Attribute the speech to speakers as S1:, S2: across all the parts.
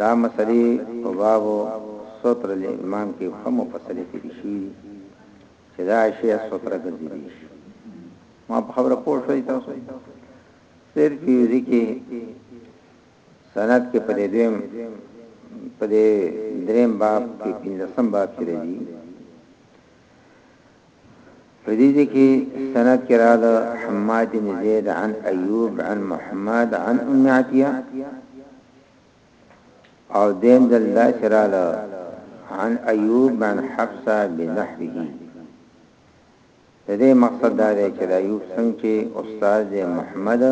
S1: دا مسئلې په باب ستر الالمام کې ښه مفصلې تېرې شوي دي چې دا اشیاء ستره ګرځېدی شي. ما په خبره پوه شوي تاسو صرف یو ځکه سند کې په دې دویم په دې دریم باب کې پنځم باب کې راځي په دې ځای کې سند کې راغلي حماد بن زید عن ایوب عن محمد عن ام عطیه او دیم دل دا چې راغلي عن ایوب عن حفصه بنحوه د دې مقصد دا دی چې دا یو څنګه چې استاد دی محمد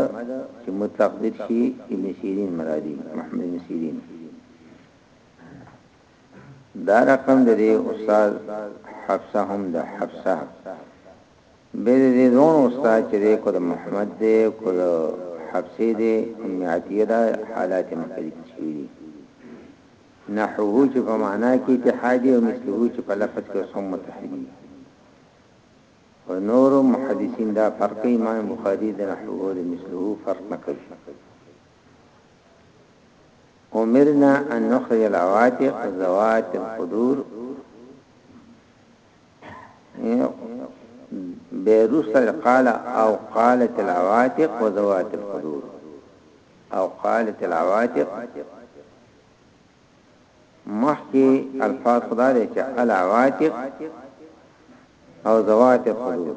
S1: چې متقدر شي ابن سیرین مرادي محمد بن سیرین دا رقم د دې استاد حفصه هم د حفصه به د دې زون استاد چې د کو د محمد دې کو د حفصه دې ام عتیه دا حالات مختلف شي نحوه چې په معنا کې اتحاد او مثله چې په لفظ کې سم متحد او نور محدثین دا فرق امام بخاری د نحوه او مثله فرق نه کوي امرنا ان نخرج العواتق ذوات القدور بيروس قال او قالت العواتق وذوات القدور او قالت العواتق محكي الفاظ خدای چې العواتق او زوات خدود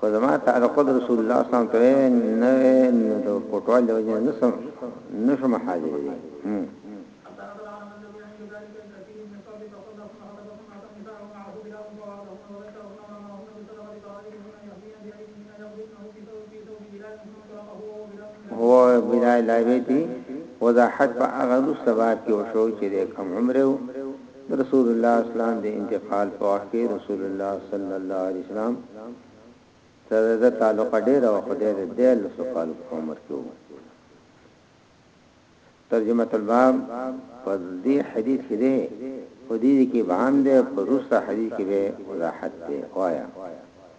S1: که زما تعلق د رسول الله صلی الله علیه وسلم سره نه وي نو د کوټوال د وجې نه سم نشم حاضر دي هو بلا لا بیتی وضاحت په هغه سبب کې وشو چې د کم عمره د رسول الله اسلام د انتقال په وخت کې رسول الله صلی الله علیه وسلم سره د ده تعلقه ډېره وه، خو دی د دیارلسو کالو په عمر کې و. ترجمة الباب په دې حدیث کې دی، خو دې دې کې ابهام دی، په وروسته حدیث کې به وضاحت دی. وایه.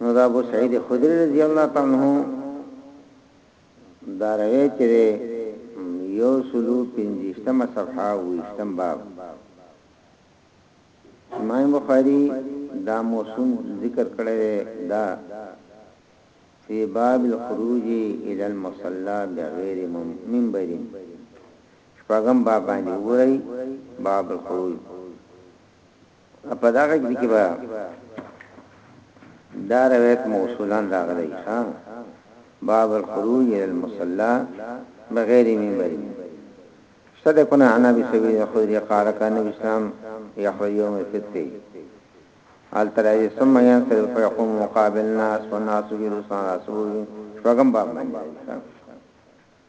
S1: نو دا ابو سعید خدری رضی الله تعالی عنہ دا روایت چې یو سلو پنځشتمه صفحه وشتم باب امام بخاری دا موسم ذکر کړی دا فی باب الخروج الى المصلى بغیر منبر شپږم باب باندې وګورئ باب الخروج په داغه کې کې به دا روایت موصولا راغلی ها باب الخروج الى المصلى بغیر منبر صد کنا انا بسبیل خضر قال کان نبی اسلام یحوی یوم الفتح حال ترای ثم ينصر فيقوم مقابل الناس والناس جلوس على سور شوغم باب باندې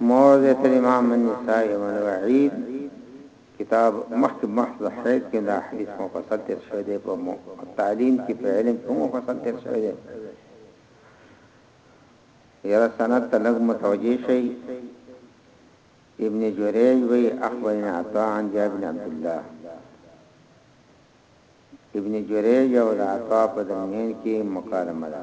S1: موضعة الامام النساء والوعيد کتاب مخکې بحث د حید کې دا حدیث مفصل تیر شوی دی په تعلیم کې په علم کې مفصل تیر شوی دی یره سند ته لږ متوجه شي ابن جریج وی اخبرنا عطا عن جابر بن عبد الله ابن جریج او عطا په درمیان کې مکالمه ده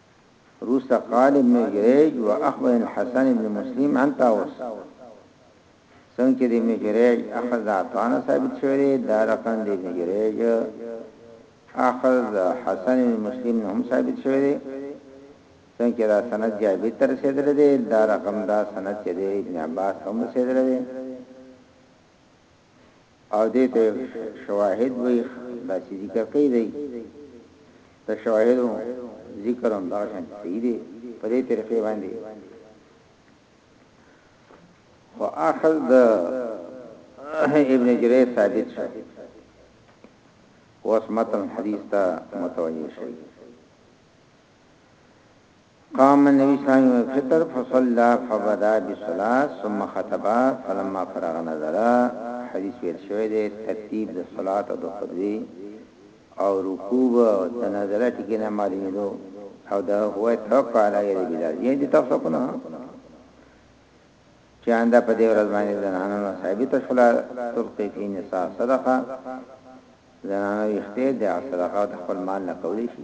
S1: وروسته قال ابن جريج واخبر الحسن ابن مسلم عن طاووس څنګه چې د ابن جريج اخذ عطانه ثابت شوی دی دا رقم د ابن جريج اخذ حسن ابن مسلم هم ثابت شوی دی څنګه چې دا سند جابر تر رسیدل دی دا رقم دا سند چې د ابن عباس هم رسیدل دی او دې ته شواهد وي دا چې ذکر کوي دی د شواهد ذکر هم دا شان صحیح دی په دې طریقې باندې خو اخذ د ابن جرير ثابت شو اوس متن حدیث ته متوجه شئ قام النبي صلی الله علیه وسلم یوم الفطر فصلی فبدا بالصلاه ثم خطب فلما فرغ نزل حدیث ویل شوی دی ترتیب د صلات او د خطبې او رکوع د نزله ټکی نه معلومیدو او دا هو توقع علی یری بلال یی د تاسو کو نه چې انده په دې ورځ باندې زنانه نو ثابت شولا تلقی فی نساء صدقه زنانه ویخته د صدقه د خپل مال نه کولی شي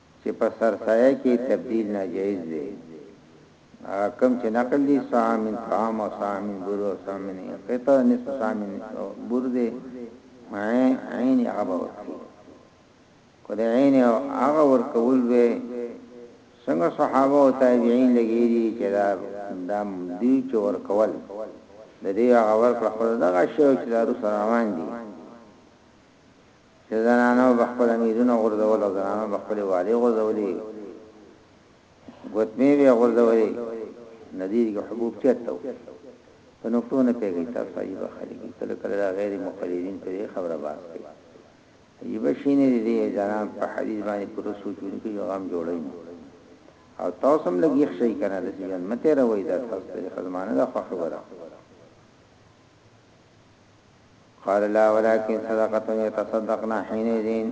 S1: چي په سرسايه کي تبديل ناجائز دی کوم چي نقل دي صاع من طعام او صاع من بر او صاع من قطع نصف صاع من بر دی عين هغه به ورکي که د عين هغه ورکول وي څنګه صحابه او تابعين لګيري چې دا دام دوی چې ورکول د دې هغه ورکړه خو دغه شی چې دارو روان دي چې زنانو به خپل میزونه غورځول او زنانو به خپلې والې غورځولې، ګوتمې به یې غورځولې، نه دې کې حبوب چېرته وو؟ په نکتو نه پوهېږئ، تاسو عجیبه خلک یئ، کله کله دا غیر مقلدین په دې خبره بحث کوي، عجیبه شی نه دی، دې زنان په حدیث باندې پوره سوچ ونکړي یو غم جوړوي مو او تاسو هم لږ یخ شئ کنه، داسې ژوند مه تېروئ، دا ستاسو طریقه زما نه ده خوښه ګوره. قال لا ولكن صدقه يتصدقنا حينئذ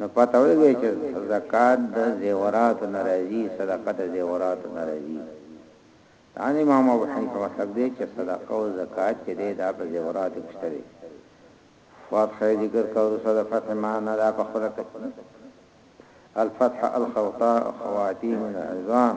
S1: نو پته ولګی چې زکات د زیورات ناراضي صدقه د زیورات ناراضي ان امام ابو حنیفه مسلک دی چې صدقه او زکات چې دی دا په زیورات کې شته دی فاتح ذکر کاوه صدقه فتح معنا دا په خپل الفتح الخوطاء خواتيم العظام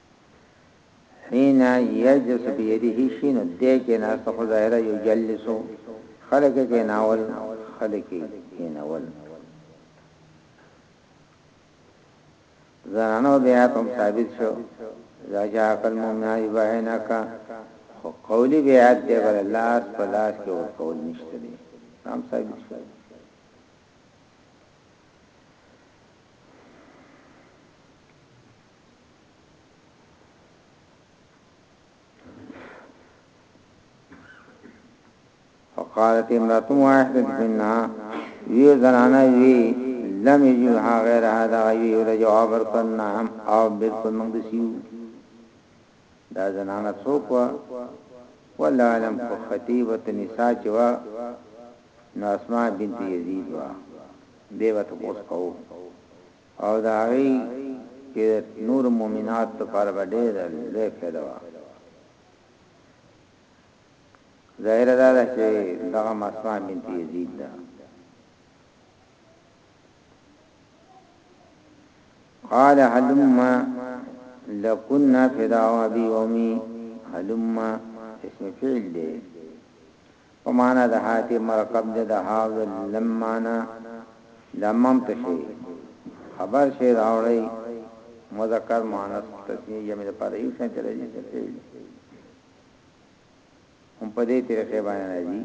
S1: حين يجلس بيده شي نو دې کې ناسته خو ظاهره یو جلسو خلق کې ناول خلق کې ناول زنانو بیا تم ثابت شو راجا عقل مومنا یباهنا کا خو قولی بیا دې بل لاس په لاس کې ور کول نشته دي تم ثابت شو فقالت امرات واحد بنا یو زنانه وی لم یجوها غیر هذا وی ول جواب ورکنا هم او بالکل موږ دسیو دا زنانه څوک وا ولا علم کو خطیبه النساء چوا نو اسماء بنت یزید وا دیوت اوس کو او د هغوی چې د نورو مؤمناتو لپاره به ډېره لویه فایده وه. ظاهره دا ده چې دغه هم اسماء بنت یزید ده. قال هلم لكنا فداء ابي وامي هلم اسم فعل دی په معنی د هاتی مرکب دی د هاو د لم معنی لمم ته شی خبر شی راوړی مذکر مؤنث تثنیه جمع لپاره یو شان ته راځی څه شی هم په دې طریقې باندې راځی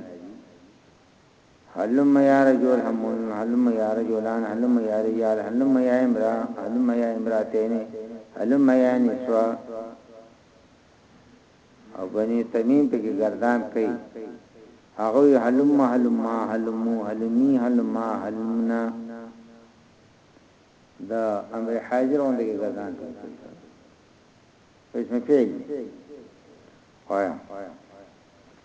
S1: حلم یا رجل همون حلم یا رجلان حلم یا رجال حلم یا امرا حلم یا امراتین حلم یا نسوا او بني تمیم په کې گردان کوي هغه حلم حلم حلم حلمی حلما حلمنا دا امر حاضر اون دغه گردان کوي اسم فعل وایا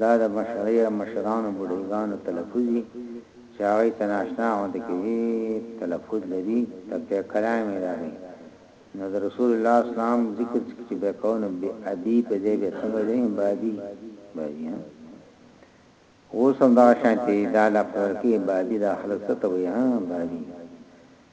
S1: دا د مشرۍ او مشرانو بوډېګانو تلفظ وي چې هغوی ته ناشنا او د کیدې تلفظ لري ته بې کلام یې راغی نو د رسول الله صلی الله علیه وسلم ذکر څکې چې بې کوو نو بې ابي په ځای بې څنګه ویلی شو بابي بابي ها اوس هم دغه شانتې دا لفظ ورکې بابي دا خلک څه ته وایي ها بابي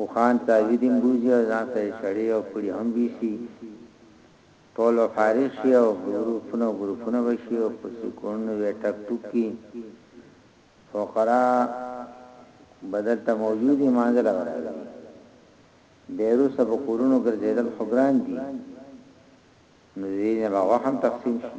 S1: اوښان څاروي دیم بوځي او
S2: ځان
S1: سره یې چړې او پړي هم بیسي. ټول به فارغ شي او ګروپونه ګروپونه به شي او په سیکونډونو به یې ټک ټوک کړي. فقراء به
S2: دلته موجود وي، مانځه له به راځي. بیا وروسته په کورونو ګرځېدل خو ګران دي، نو د دې نه به
S1: غوښه هم تقسیم شي.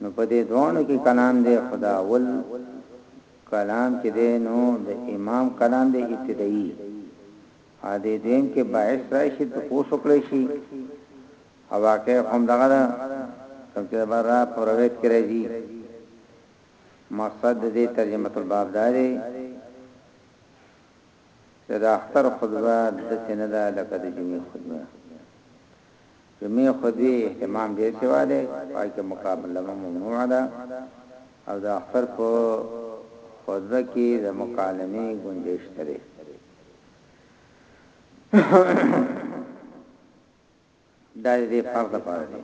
S1: نو په دې دواړو کې کلام دی خو دا اول کلام چې دی نو د امام کلام دی ابتدايي او دې دویم کې باعث راشي ته پوس وکړي شي او واقع هم دغه دا کوم چې بار په روایت کې راځي مقصد دې ترجمه الباب داري چې د اختر خطبه داسې نه ده لکه د جمعې خطبه. جمعې خطبې اهتمام ډېر شوی دی، پای کې مکالمه ممنوع ده او د اختر په خطبه کې د مکالمې ګنجایش نه دی. دا د دې فرق لپاره دی.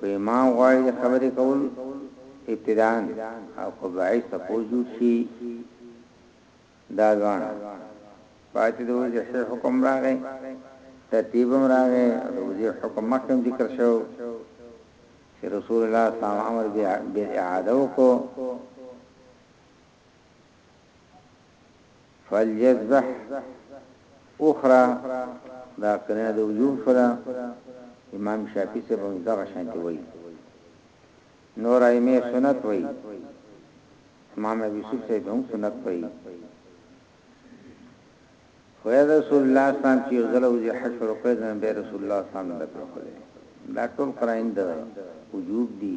S1: که امام غواړي د خبرې کول ابتداء او که باعث تپوس جوړ شي دا دواړه پاتې د وضع حکم راغی ترتیب هم راغی او د وضع حکم مخکې ذکر شو چې رسول الله صلی الله علیه وسلم امر بالاعاده وکړو فليذبح اخرى دا قرینه د وجوب شولا امام شافعی سے بم دغه شانتی وای نور ائمه سنت وای امام ابي يوسف سے هم سنت وای خو رسول الله صلی الله علیه وسلم چې زلو ذی حشر قید نه به رسول الله صلی الله علیه وسلم دغه دا ټول قرائن ده وجوب دي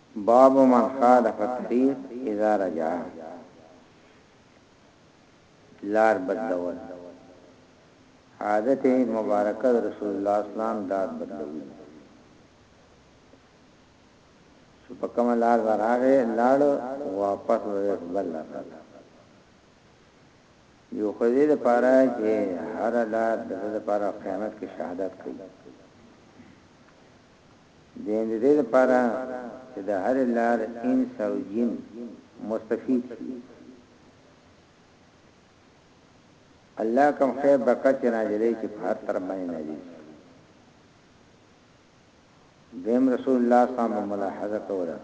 S1: باب من خالف الطريق اذا رجع لار بدلول عادت مبارکه د رسول الله اسلام داد بدلوي چې په کومه لار راغې لاړ واپس وې بل لار یو خدای د پاره چې هر لار د لپاره قیامت کې شهادت کوي دین د دې لپاره چې د هر لار انس او جن مستفید شي الله کوم خیر برکت نازلې چې په هر طرف باندې نازل شي دیم رسول الله صلی الله علیه وسلم ملاحظه کوله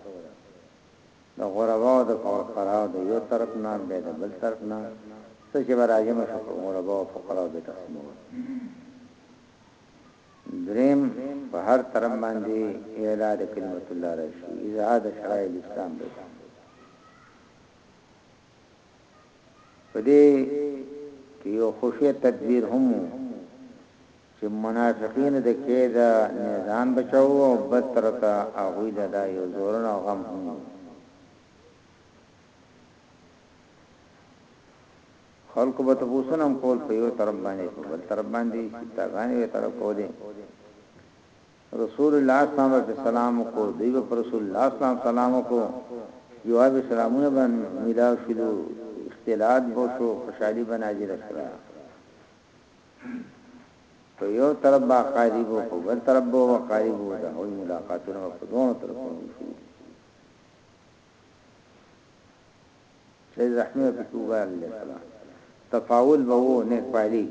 S1: د غرباو د فقراو د یو طرف نه به د بل طرف نه څه چې راځم شو غرباو فقراو به تقسیمول دریم په هر طرف باندی اعلا د کلمت الله راشی اظهار د شرائع الاسلام دی په دی کی یو خفیه تدبیر هم چې منافقین د کېد نه ځان بچاو او بدترته هغه د دا یو زورن او غم هم خلکو به تپوسونه هم کول په یو طرف باندې په بل طرف باندې شیطاګانې به طرف کولې رسول الله صلی الله علیه وسلم کو دوی به رسول الله صلی الله علیه وسلم کو جواب سلامونه باندې ملاو شلو اختلاط بو شو خوشحالي بناجي رسرا په یو طرف با قریب او په بل طرف بو قریب او د هوی ملاقاتونه په دوه طرفونو شو سید رحمي او پکې وبایل علیه السلام تفاول به وو نیک پالی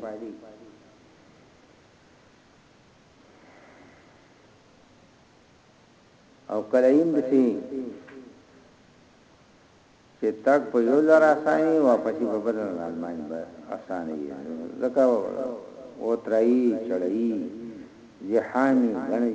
S1: او کله یې دسی چې تک په یو لار اساني واپسی په بل الماني به اساني ځکه او ترای چړای جهاني غني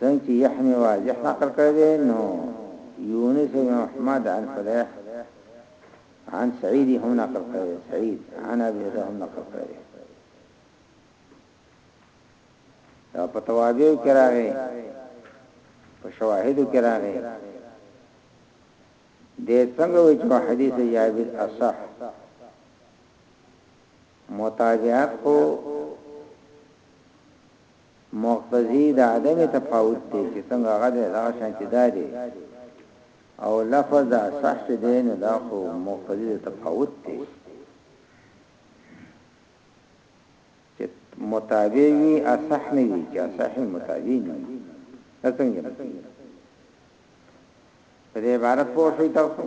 S1: څنګه چې یحنی واضح نقل کړی دی نو یونس بن محمد عن فلیح عن سعید هم نقل کړی دی سعید عن ابي هريره هم نقل کړی دی دا په توابع کې راغی په شواهدو کې راغی د څنګه وی چې حدیث جابر اصح متابعت کو مقتضی د عدم تفاوت دی چې څنګه هغه دی دغه شانتې دا دی او لفظ د اصح چې دی نو دا خو مقتضی د تفاوت دی چې متابع وي اصح نه وي چې اصح متابع نه وي دا څنګه کیږي په دې عبارت پوه شئ تاسو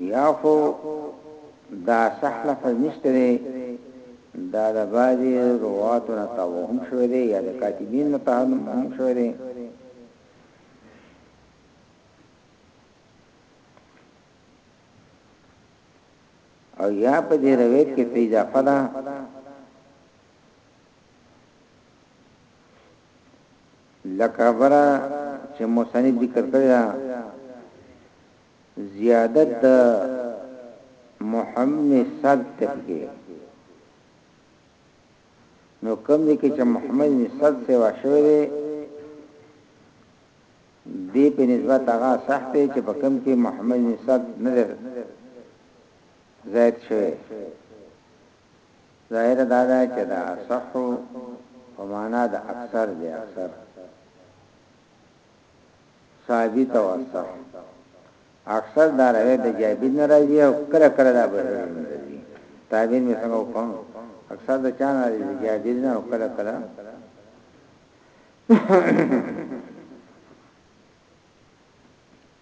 S1: یا خو دا صح لفظ نشته دی دا د بعضی رواتو نه توهم شوی دی یا د کاتبین نه توهم شوی دی او یا په دې روایت کې پیدا فدا لکه خبره چې مصنف ذکر کړی دا زیادت د محمد صد تفکیه نو کوم دي کې چې محمد صد سے واشوي دي دی په نسبت هغه صح دی چې په کوم کې محمد صد نظر زائد شوی ظاهره دا ده چې د اصح په مانا د اکثر دی، اکثر ثابت او اصح. اکثر دا روایت د جابر نه راځي او کله کله د ابو هريره نه راځي. تعبیر مې څنګه وکم؟ اکثر د چا نه راځي؟ د جابر نه او کله کله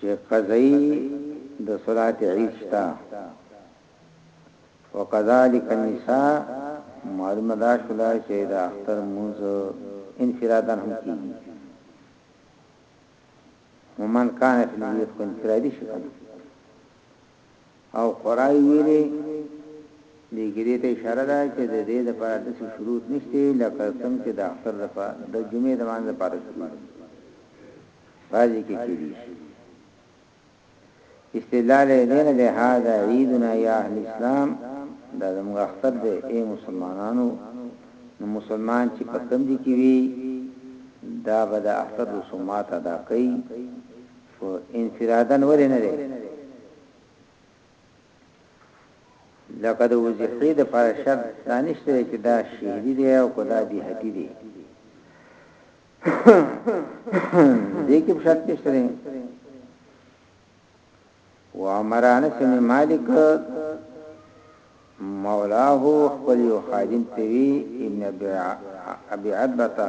S1: چه قضی د صلات عید شته وکذالک النساء معلومه دا شوله چه د اختر منز انفرادا هم کیږي ومن کان فی البیت کو انفرادی شکنه او خورا یې ویلې دي کې دې ته اشاره ده چې د دې لپاره داسې شروط نشته لکه څنګه چې د اختر لپاره د جمعې د مانځه لپاره شروط دي بعضې کې کېدی شي استدلال یې دی نه دی هاذا عیدنا یا اهل اسلام دا زموږ اختر دی اے مسلمانانو نو مسلمان چې په کم دي کې وي دا به د اختر رسومات ادا کوي خو انفرادن ولې نه دی لکه د وضیحې د پاره شرط دا نشته چې دا شعري دی او کدا بیهتی دی دې کې شرط نشته دی و امر انس بن مالک مولاه خپل یو خادم توی ابن ابي عدبتا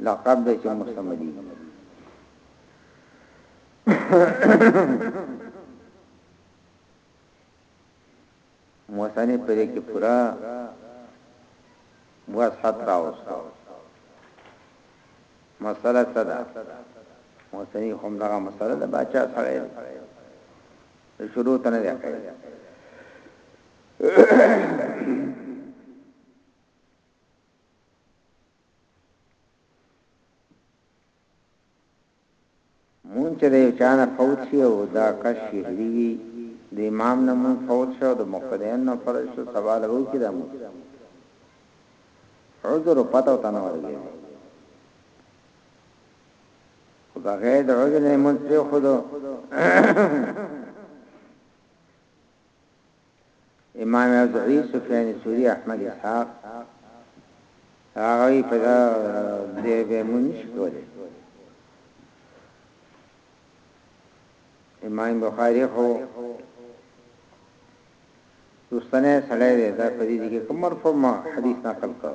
S1: لقب دی چې مستمدي موسانی پرې کې پورا واسحت راوستو مسله صدا موسنی هم دغه مسله د بچا سره شروع تنه دی کوي مونږ چې د یو چا نه فوت شي او دا کس شهري وي د امام نه مونږ فوت شو د مقتدیان نه فرض شو سبا له وو کې د مونږ عذر پته وته نه ورګي خو بغیر د عذر نه مونږ خو امام ازهري، سفيان ثوري، احمد اسحاق راغوي په دې به مونږ نشو کولای. امام بخاري خو دوستنه سړی دی دا په دې کې کوم مرفوع حدیث نقل کړ.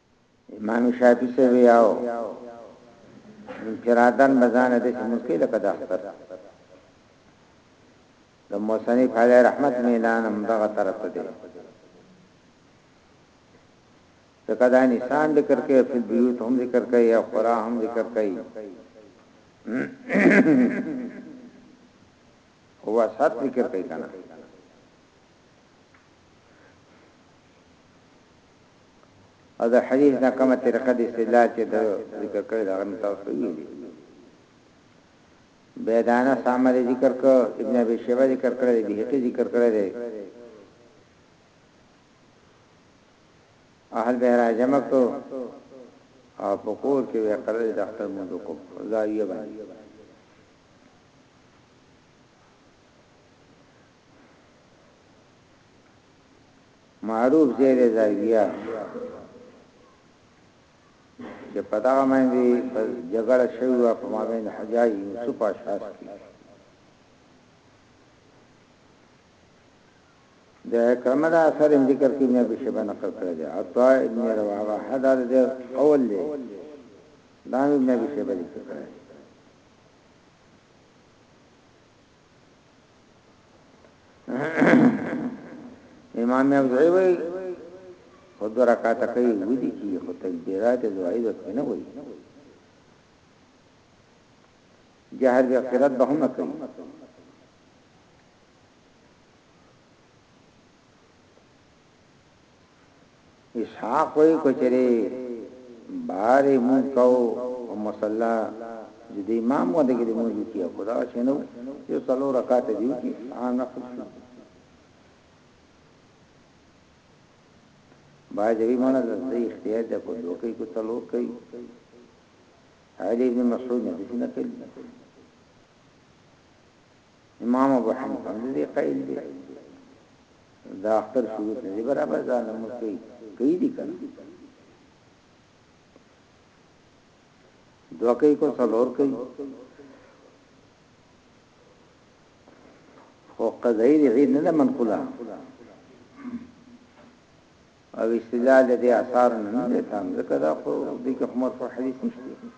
S1: امام شافعي سے ویاو انفرادن بزانه د ملکی لکه د اختر د موسنی فعلی رحمت میلان هم دغه طرف ته دی ځکه دا نسان ذکر کوي په بیوت هم ذکر کوي او قرا هم ذکر کوي هو سات ذکر کوي کنه او د حديث نه کومه طريقه د استدلال چې ده ذکر کړې ده هغه مې تاسو ته ويلي دي. بيا د انس عمل يې ذکر کړ، ابن ابي شيبه ذکر کړی دی، بيهقي ذکر کړی دی، اهل به راجمع کړو او په کور کې وې قرار د اختر مونږ کو زاویه باندې معروف زير زرګيا چې په دغه باندې په جګړه شوی و په مابین حجاج یوسف اشاس کې د کرمه دا اثر ذکر کې نه بشه باندې نقل کړی دی عطا ابن رواحه حدا د قول دی دا نه بشه باندې ذکر کړی امام ابزعی وی خود رکعت کوي ودی کی خو تکبیرات دعای د کنه وی جهر به قرات به هم کوي اسحاق وای کچری بار مون کو او مصلا د امام غوند کې د مونږ کیه خدا شنو یو څلور رکعات دیو کی سان نفل شو باید وی مونږ د اختیار د کو دوه کوي کو څلور کوي علي ابن مسعود نه دي نه کوي امام ابو حنیفه هم دې قائل دی دا اختر شروط نه دی برابر ځان لمس کوي کوي دي کنه دوه کوي کو څلور کوي خو قضایي دې نه ده منقوله او استدلال دې آثار نه نه تام ځکه دا خو دې کې مرفوع حدیث نشته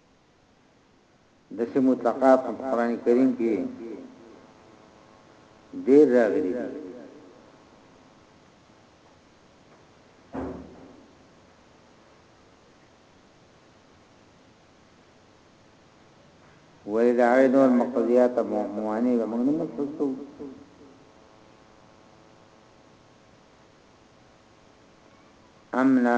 S1: داسې مطلقات هم په قران کریم کې ډېر راغلي دي وې دا عین المقضیات موانی به موږ نه مخصوصو امنا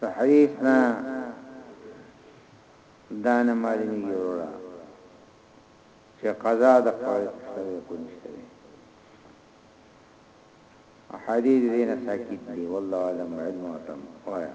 S1: تحریف نه دا نه معلومیږي وروره چې قضا د قول شته کو نشته احادیث دینه ساکت دی والله علم علم وتم وایا